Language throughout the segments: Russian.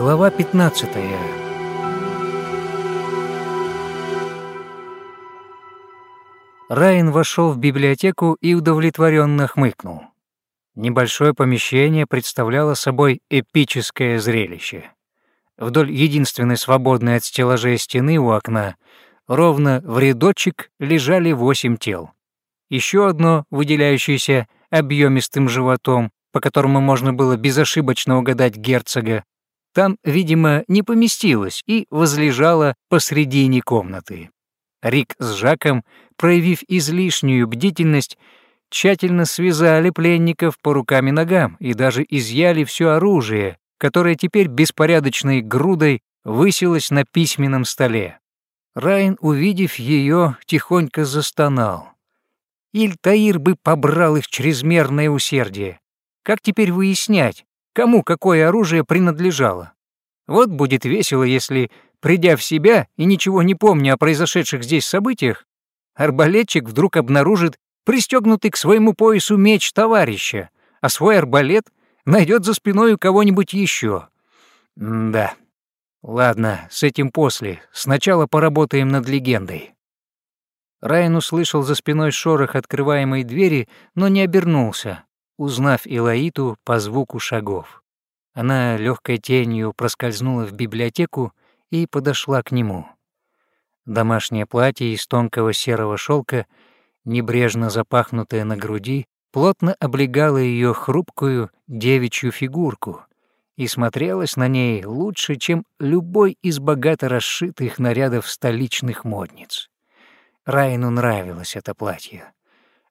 Глава 15 Райан вошел в библиотеку и удовлетворенно хмыкнул. Небольшое помещение представляло собой эпическое зрелище. Вдоль единственной свободной от стеллажей стены у окна ровно в рядочек лежали восемь тел. Еще одно, выделяющееся объемистым животом, по которому можно было безошибочно угадать герцога, там, видимо, не поместилось и возлежало посредине комнаты. Рик с Жаком, проявив излишнюю бдительность, тщательно связали пленников по рукам и ногам и даже изъяли все оружие, которое теперь беспорядочной грудой высилось на письменном столе. Райн, увидев ее, тихонько застонал. Ильтаир бы побрал их чрезмерное усердие. Как теперь выяснять, кому какое оружие принадлежало? Вот будет весело, если, придя в себя и ничего не помня о произошедших здесь событиях, арбалетчик вдруг обнаружит пристегнутый к своему поясу меч товарища, а свой арбалет найдет за спиной у кого-нибудь еще. да. Ладно, с этим после. Сначала поработаем над легендой. Райан услышал за спиной шорох открываемой двери, но не обернулся, узнав Илаиту по звуку шагов. Она легкой тенью проскользнула в библиотеку и подошла к нему. Домашнее платье из тонкого серого шелка, небрежно запахнутое на груди, плотно облегало ее хрупкую девичью фигурку и смотрелось на ней лучше, чем любой из богато расшитых нарядов столичных модниц. Райну нравилось это платье.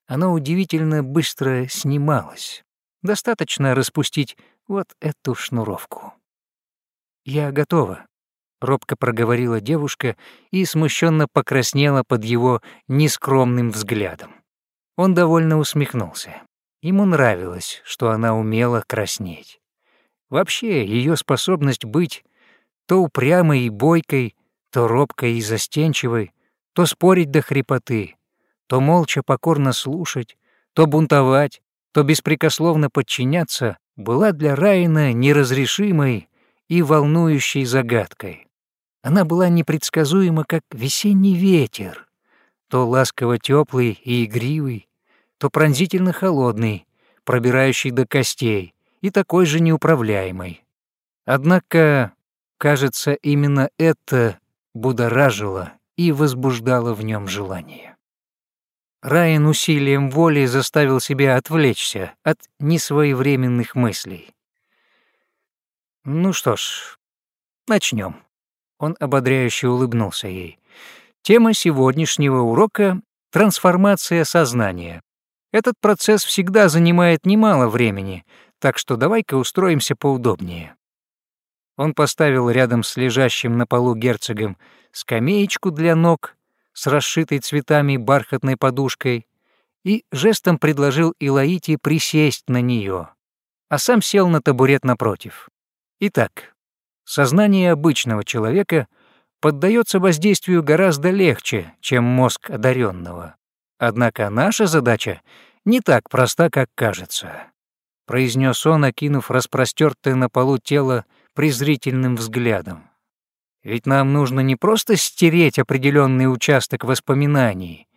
Оно удивительно быстро снималось. Достаточно распустить вот эту шнуровку. «Я готова», — робко проговорила девушка и смущенно покраснела под его нескромным взглядом. Он довольно усмехнулся. Ему нравилось, что она умела краснеть. Вообще, ее способность быть то упрямой и бойкой, то робкой и застенчивой, то спорить до хрипоты, то молча покорно слушать, то бунтовать, то беспрекословно подчиняться, была для Райана неразрешимой и волнующей загадкой. Она была непредсказуема, как весенний ветер, то ласково теплый и игривый, то пронзительно холодный, пробирающий до костей, и такой же неуправляемый. Однако, кажется, именно это будоражило и возбуждало в нем желание. Райан усилием воли заставил себя отвлечься от несвоевременных мыслей. «Ну что ж, начнем. Он ободряюще улыбнулся ей. «Тема сегодняшнего урока — трансформация сознания. Этот процесс всегда занимает немало времени, так что давай-ка устроимся поудобнее». Он поставил рядом с лежащим на полу герцогом скамеечку для ног с расшитой цветами бархатной подушкой и жестом предложил Илаите присесть на нее, а сам сел на табурет напротив. Итак, сознание обычного человека поддается воздействию гораздо легче, чем мозг одаренного. Однако наша задача не так проста, как кажется, произнес он, окинув распростертое на полу тело презрительным взглядом. Ведь нам нужно не просто стереть определенный участок воспоминаний,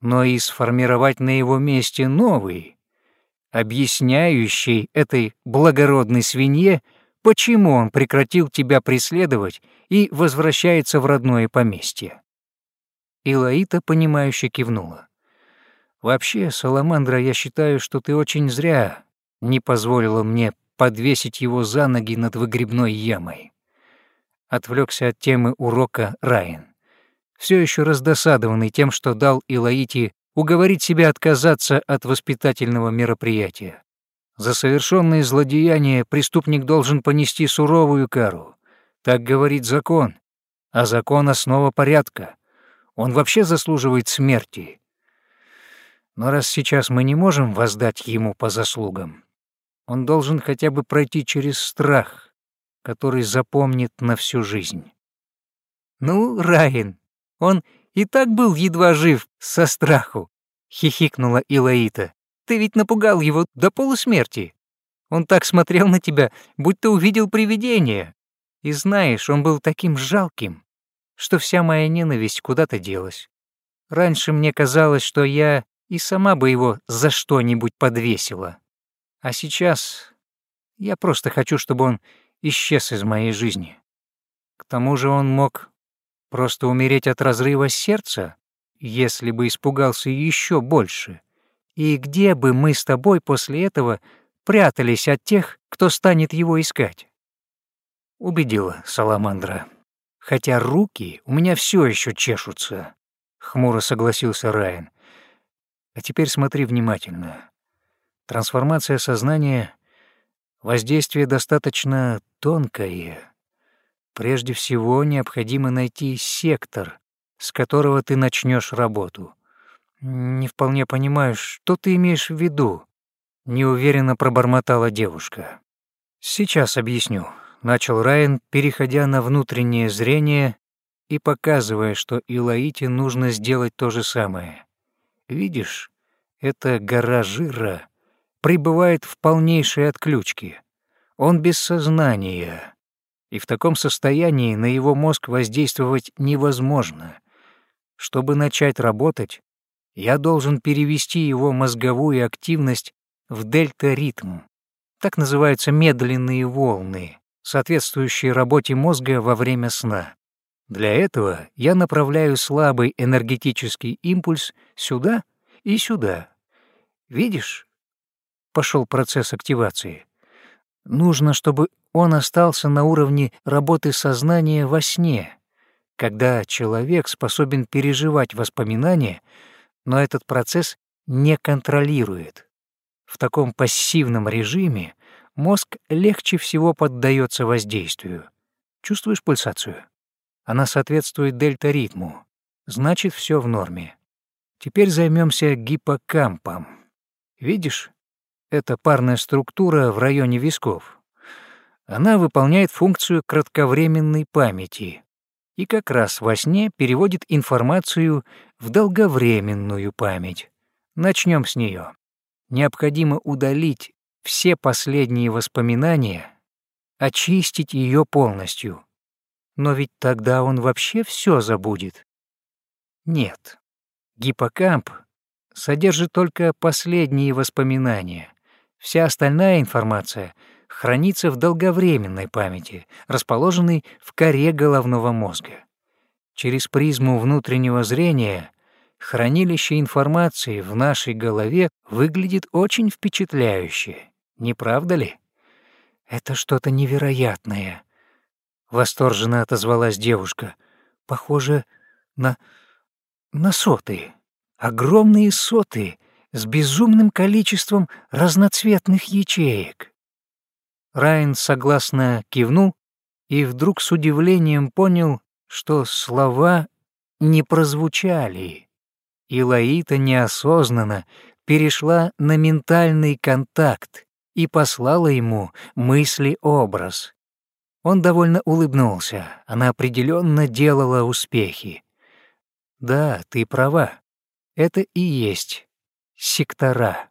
но и сформировать на его месте новый, объясняющий этой благородной свинье, почему он прекратил тебя преследовать и возвращается в родное поместье. Илаита, понимающе кивнула. «Вообще, Саламандра, я считаю, что ты очень зря не позволила мне подвесить его за ноги над выгребной ямой отвлекся от темы урока Райан, все еще раздосадованный тем, что дал Илаити уговорить себя отказаться от воспитательного мероприятия. За совершенные злодеяния преступник должен понести суровую кару. Так говорит закон. А закон — основа порядка. Он вообще заслуживает смерти. Но раз сейчас мы не можем воздать ему по заслугам, он должен хотя бы пройти через страх, который запомнит на всю жизнь. «Ну, Райан, он и так был едва жив со страху», — хихикнула Илаита. «Ты ведь напугал его до полусмерти. Он так смотрел на тебя, будто увидел привидение. И знаешь, он был таким жалким, что вся моя ненависть куда-то делась. Раньше мне казалось, что я и сама бы его за что-нибудь подвесила. А сейчас я просто хочу, чтобы он исчез из моей жизни. К тому же он мог просто умереть от разрыва сердца, если бы испугался еще больше. И где бы мы с тобой после этого прятались от тех, кто станет его искать? Убедила Саламандра. Хотя руки у меня все еще чешутся, хмуро согласился Райан. А теперь смотри внимательно. Трансформация сознания — воздействие достаточно тонкое. Прежде всего необходимо найти сектор, с которого ты начнешь работу. Не вполне понимаю, что ты имеешь в виду, неуверенно пробормотала девушка. Сейчас объясню начал Райан, переходя на внутреннее зрение и показывая, что Илаите нужно сделать то же самое. Видишь, эта гора жира пребывает в полнейшей отключке. Он без сознания, и в таком состоянии на его мозг воздействовать невозможно. Чтобы начать работать, я должен перевести его мозговую активность в дельта-ритм. Так называются медленные волны, соответствующей работе мозга во время сна. Для этого я направляю слабый энергетический импульс сюда и сюда. Видишь? Пошел процесс активации. Нужно, чтобы он остался на уровне работы сознания во сне, когда человек способен переживать воспоминания, но этот процесс не контролирует. В таком пассивном режиме мозг легче всего поддается воздействию. Чувствуешь пульсацию? Она соответствует дельта-ритму. Значит, все в норме. Теперь займемся гиппокампом. Видишь? Это парная структура в районе висков. Она выполняет функцию кратковременной памяти и как раз во сне переводит информацию в долговременную память. Начнем с нее. Необходимо удалить все последние воспоминания, очистить ее полностью. Но ведь тогда он вообще все забудет. Нет. Гиппокамп содержит только последние воспоминания. Вся остальная информация хранится в долговременной памяти, расположенной в коре головного мозга. Через призму внутреннего зрения хранилище информации в нашей голове выглядит очень впечатляюще. Не правда ли? Это что-то невероятное. Восторженно отозвалась девушка. Похоже на... на соты. Огромные соты с безумным количеством разноцветных ячеек. Райан согласно кивнул и вдруг с удивлением понял, что слова не прозвучали. И Лаита неосознанно перешла на ментальный контакт, и послала ему мысли-образ. Он довольно улыбнулся, она определенно делала успехи. Да, ты права, это и есть сектора.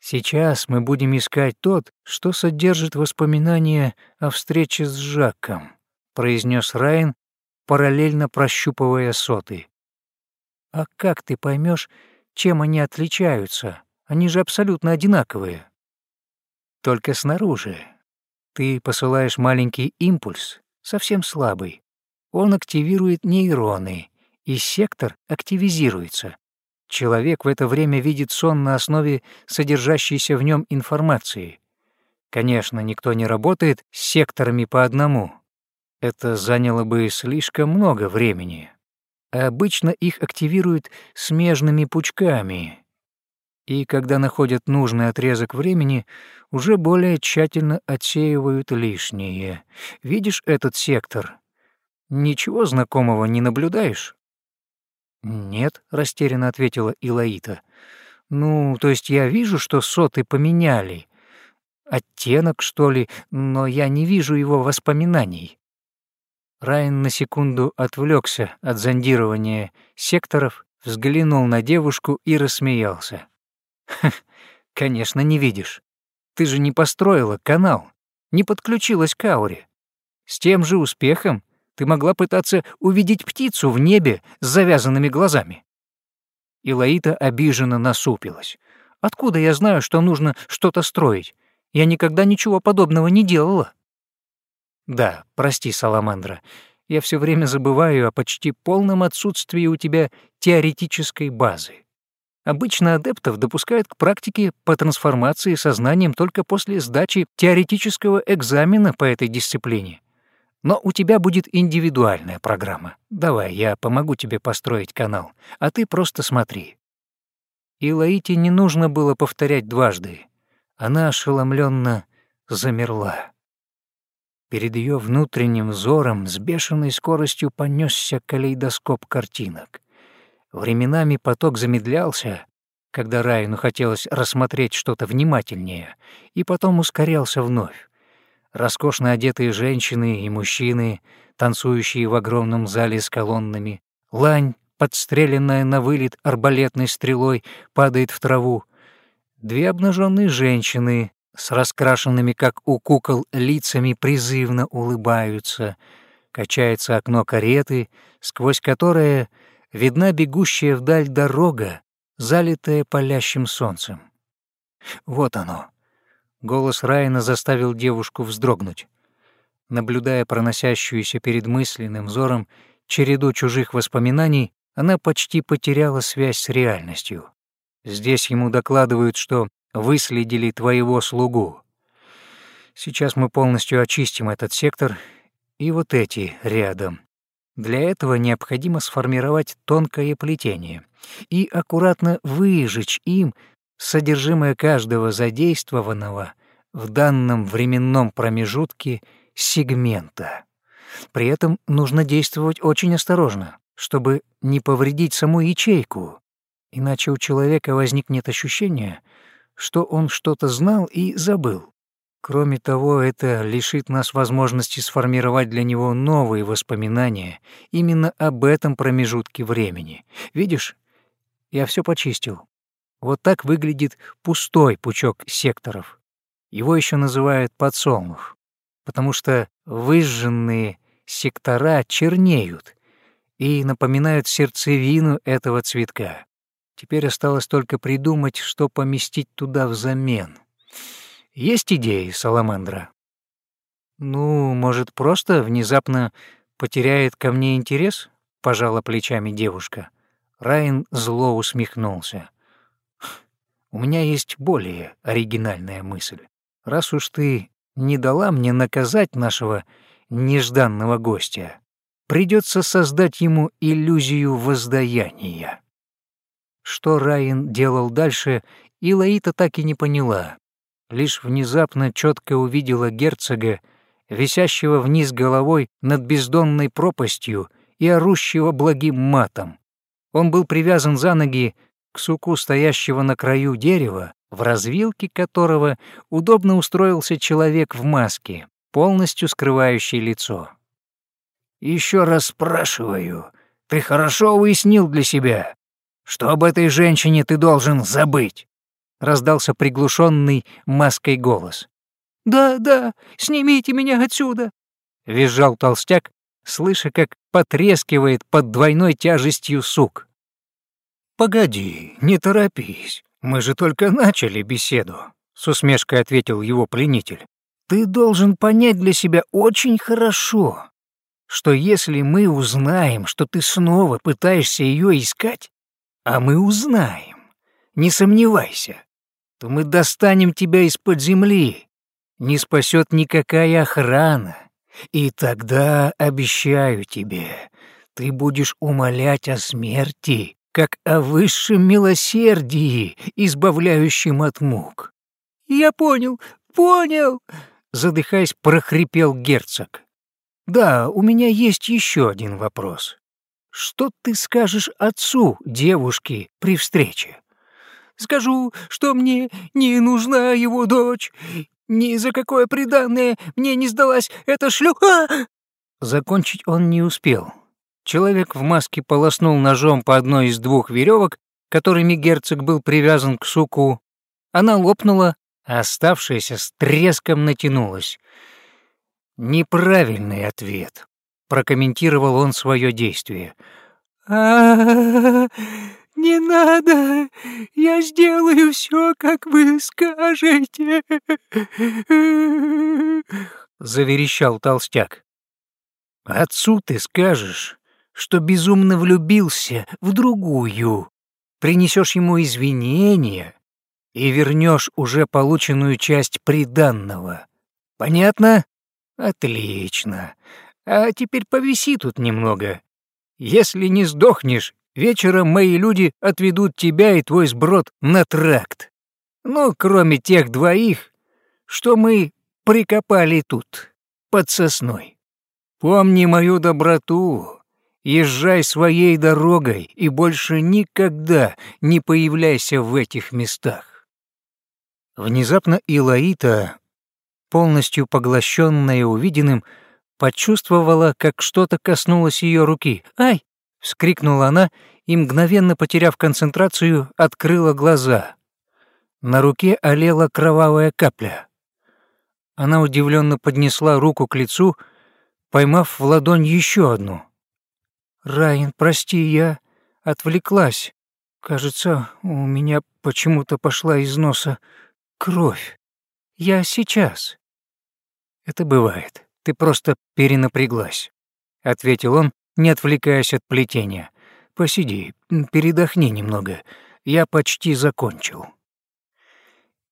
Сейчас мы будем искать тот, что содержит воспоминания о встрече с Жаком, произнес Райан, параллельно прощупывая соты. А как ты поймешь, чем они отличаются? Они же абсолютно одинаковые только снаружи. Ты посылаешь маленький импульс, совсем слабый. Он активирует нейроны, и сектор активизируется. Человек в это время видит сон на основе содержащейся в нем информации. Конечно, никто не работает с секторами по одному. Это заняло бы слишком много времени. Обычно их активируют смежными пучками, и, когда находят нужный отрезок времени, уже более тщательно отсеивают лишнее. Видишь этот сектор? Ничего знакомого не наблюдаешь? «Нет», — растерянно ответила Илаита. «Ну, то есть я вижу, что соты поменяли. Оттенок, что ли, но я не вижу его воспоминаний». Райан на секунду отвлекся от зондирования секторов, взглянул на девушку и рассмеялся. конечно, не видишь. Ты же не построила канал, не подключилась к ауре. С тем же успехом ты могла пытаться увидеть птицу в небе с завязанными глазами. Илаита обиженно насупилась. Откуда я знаю, что нужно что-то строить? Я никогда ничего подобного не делала. Да, прости, Саламандра, я все время забываю о почти полном отсутствии у тебя теоретической базы. Обычно адептов допускают к практике по трансформации сознанием только после сдачи теоретического экзамена по этой дисциплине. Но у тебя будет индивидуальная программа. Давай, я помогу тебе построить канал, а ты просто смотри». И Лаите не нужно было повторять дважды. Она ошеломленно замерла. Перед ее внутренним взором с бешеной скоростью понесся калейдоскоп картинок. Временами поток замедлялся, когда Райну хотелось рассмотреть что-то внимательнее, и потом ускорялся вновь роскошно одетые женщины и мужчины, танцующие в огромном зале с колоннами, лань, подстреленная на вылет арбалетной стрелой, падает в траву, две обнаженные женщины с раскрашенными, как у кукол, лицами призывно улыбаются, качается окно кареты, сквозь которое видна бегущая вдаль дорога, залитая палящим солнцем. Вот оно, Голос Райана заставил девушку вздрогнуть. Наблюдая проносящуюся перед мысленным взором череду чужих воспоминаний, она почти потеряла связь с реальностью. Здесь ему докладывают, что выследили твоего слугу. Сейчас мы полностью очистим этот сектор и вот эти рядом. Для этого необходимо сформировать тонкое плетение и аккуратно выжечь им содержимое каждого задействованного в данном временном промежутке сегмента. При этом нужно действовать очень осторожно, чтобы не повредить саму ячейку, иначе у человека возникнет ощущение, что он что-то знал и забыл. Кроме того, это лишит нас возможности сформировать для него новые воспоминания именно об этом промежутке времени. Видишь, я все почистил. Вот так выглядит пустой пучок секторов. Его еще называют подсолнух, потому что выжженные сектора чернеют и напоминают сердцевину этого цветка. Теперь осталось только придумать, что поместить туда взамен. Есть идеи, Саламандра? Ну, может, просто внезапно потеряет ко мне интерес? Пожала плечами девушка. Райан зло усмехнулся. У меня есть более оригинальная мысль. Раз уж ты не дала мне наказать нашего нежданного гостя, придется создать ему иллюзию воздаяния. Что Райан делал дальше, Илаита так и не поняла. Лишь внезапно четко увидела герцога, висящего вниз головой над бездонной пропастью и орущего благим матом. Он был привязан за ноги к суку стоящего на краю дерева, в развилке которого удобно устроился человек в маске, полностью скрывающий лицо. Еще раз спрашиваю, ты хорошо уяснил для себя, что об этой женщине ты должен забыть?» — раздался приглушенный маской голос. «Да, да, снимите меня отсюда!» — визжал толстяк, слыша, как потрескивает под двойной тяжестью сук. «Погоди, не торопись, мы же только начали беседу», — с усмешкой ответил его пленитель. «Ты должен понять для себя очень хорошо, что если мы узнаем, что ты снова пытаешься ее искать, а мы узнаем, не сомневайся, то мы достанем тебя из-под земли, не спасет никакая охрана, и тогда, обещаю тебе, ты будешь умолять о смерти как о высшем милосердии, избавляющем от мук. «Я понял, понял!» — задыхаясь, прохрипел герцог. «Да, у меня есть еще один вопрос. Что ты скажешь отцу девушки при встрече?» «Скажу, что мне не нужна его дочь. Ни за какое преданное мне не сдалась эта шлюха!» Закончить он не успел. Человек в маске полоснул ножом по одной из двух веревок, которыми герцог был привязан к суку. Она лопнула, а оставшаяся с треском натянулась. Неправильный ответ, прокомментировал он свое действие. А, не надо, я сделаю все, как вы скажете, заверещал толстяк. Отцу ты скажешь, что безумно влюбился в другую, принесешь ему извинения и вернешь уже полученную часть приданного. Понятно? Отлично. А теперь повиси тут немного. Если не сдохнешь, вечером мои люди отведут тебя и твой сброд на тракт. Ну, кроме тех двоих, что мы прикопали тут, под сосной. Помни мою доброту, езжай своей дорогой и больше никогда не появляйся в этих местах. Внезапно Илаита, полностью поглощенная увиденным, почувствовала, как что-то коснулось ее руки. «Ай!» — вскрикнула она и, мгновенно потеряв концентрацию, открыла глаза. На руке олела кровавая капля. Она удивленно поднесла руку к лицу, поймав в ладонь еще одну. «Райан, прости, я отвлеклась. Кажется, у меня почему-то пошла из носа кровь. Я сейчас». «Это бывает. Ты просто перенапряглась», — ответил он, не отвлекаясь от плетения. «Посиди, передохни немного. Я почти закончил».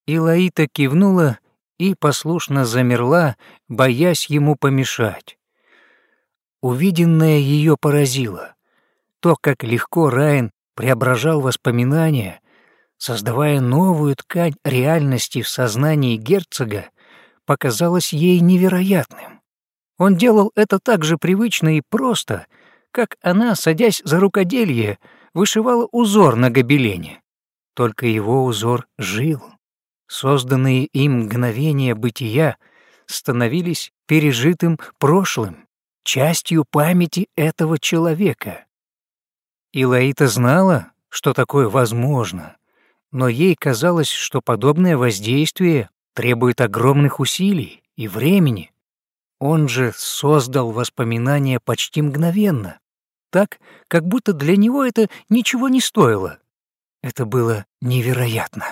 Илаита кивнула и послушно замерла, боясь ему помешать. Увиденное ее поразило. То, как легко Райан преображал воспоминания, создавая новую ткань реальности в сознании герцога, показалось ей невероятным. Он делал это так же привычно и просто, как она, садясь за рукоделье, вышивала узор на гобелене. Только его узор жил. Созданные им мгновения бытия становились пережитым прошлым, частью памяти этого человека. Илаита знала, что такое возможно, но ей казалось, что подобное воздействие требует огромных усилий и времени. Он же создал воспоминания почти мгновенно, так, как будто для него это ничего не стоило. Это было невероятно.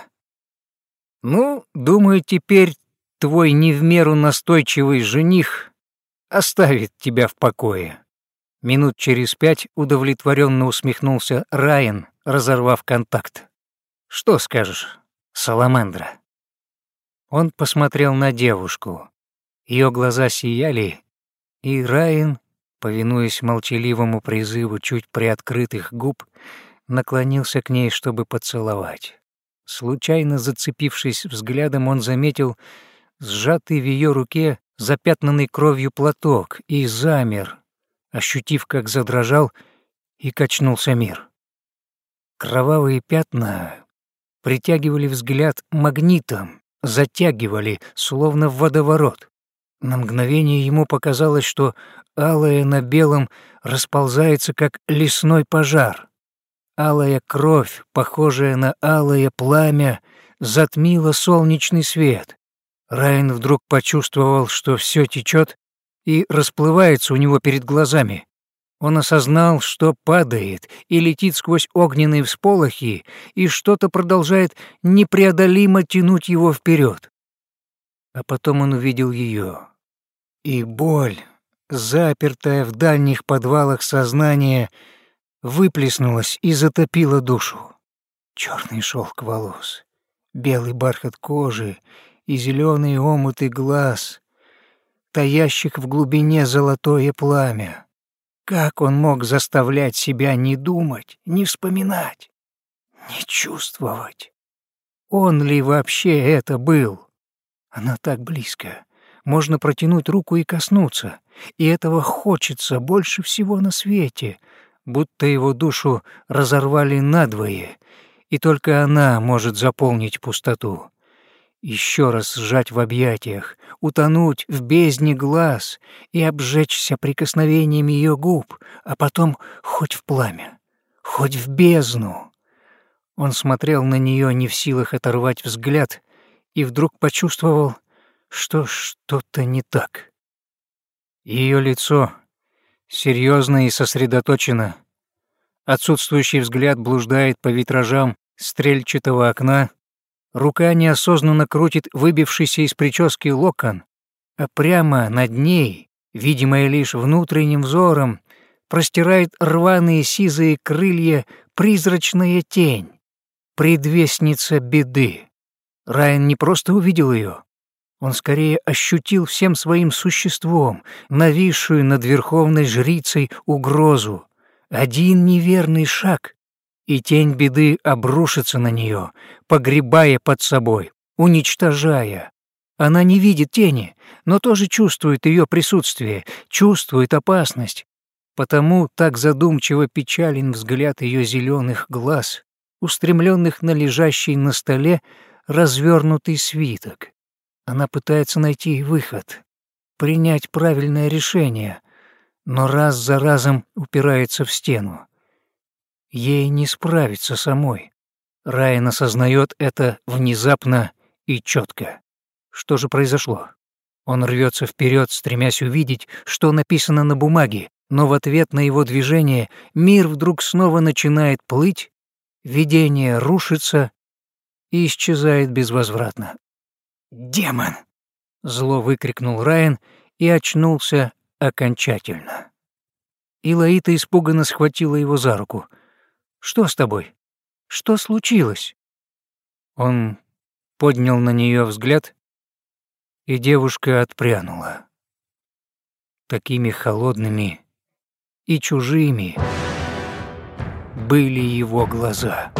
«Ну, думаю, теперь твой не в меру настойчивый жених оставит тебя в покое». Минут через пять удовлетворенно усмехнулся Райан, разорвав контакт. «Что скажешь, Саламандра?» Он посмотрел на девушку. Ее глаза сияли, и Райан, повинуясь молчаливому призыву чуть приоткрытых губ, наклонился к ней, чтобы поцеловать. Случайно зацепившись взглядом, он заметил сжатый в ее руке запятнанный кровью платок и замер, ощутив, как задрожал и качнулся мир. Кровавые пятна притягивали взгляд магнитом, затягивали, словно в водоворот. На мгновение ему показалось, что алое на белом расползается, как лесной пожар. Алая кровь, похожая на алое пламя, затмила солнечный свет. Райан вдруг почувствовал, что все течет и расплывается у него перед глазами. Он осознал, что падает и летит сквозь огненные всполохи, и что-то продолжает непреодолимо тянуть его вперед. А потом он увидел ее. И боль, запертая в дальних подвалах сознания, выплеснулась и затопила душу. Черный шелк волос, белый бархат кожи и зеленые омуты глаз, таящих в глубине золотое пламя. Как он мог заставлять себя не думать, не вспоминать, не чувствовать? Он ли вообще это был? Она так близко. Можно протянуть руку и коснуться, и этого хочется больше всего на свете, будто его душу разорвали надвое, и только она может заполнить пустоту еще раз сжать в объятиях, утонуть в бездне глаз и обжечься прикосновением ее губ, а потом хоть в пламя, хоть в бездну. Он смотрел на нее не в силах оторвать взгляд и вдруг почувствовал, что что-то не так. Ее лицо серьезно и сосредоточено. Отсутствующий взгляд блуждает по витражам стрельчатого окна. Рука неосознанно крутит выбившийся из прически локон, а прямо над ней, видимая лишь внутренним взором, простирает рваные сизые крылья призрачная тень, предвестница беды. Райан не просто увидел ее, он скорее ощутил всем своим существом нависшую над верховной жрицей угрозу. Один неверный шаг, и тень беды обрушится на нее, погребая под собой, уничтожая. Она не видит тени, но тоже чувствует ее присутствие, чувствует опасность. Потому так задумчиво печален взгляд ее зеленых глаз, устремленных на лежащий на столе развернутый свиток. Она пытается найти выход, принять правильное решение, но раз за разом упирается в стену. Ей не справиться самой. Райан осознает это внезапно и четко. Что же произошло? Он рвется вперед, стремясь увидеть, что написано на бумаге, но в ответ на его движение мир вдруг снова начинает плыть, видение рушится и исчезает безвозвратно. «Демон!» — зло выкрикнул Райан и очнулся окончательно. Илаита испуганно схватила его за руку. «Что с тобой? Что случилось?» Он поднял на нее взгляд, и девушка отпрянула. Такими холодными и чужими были его глаза.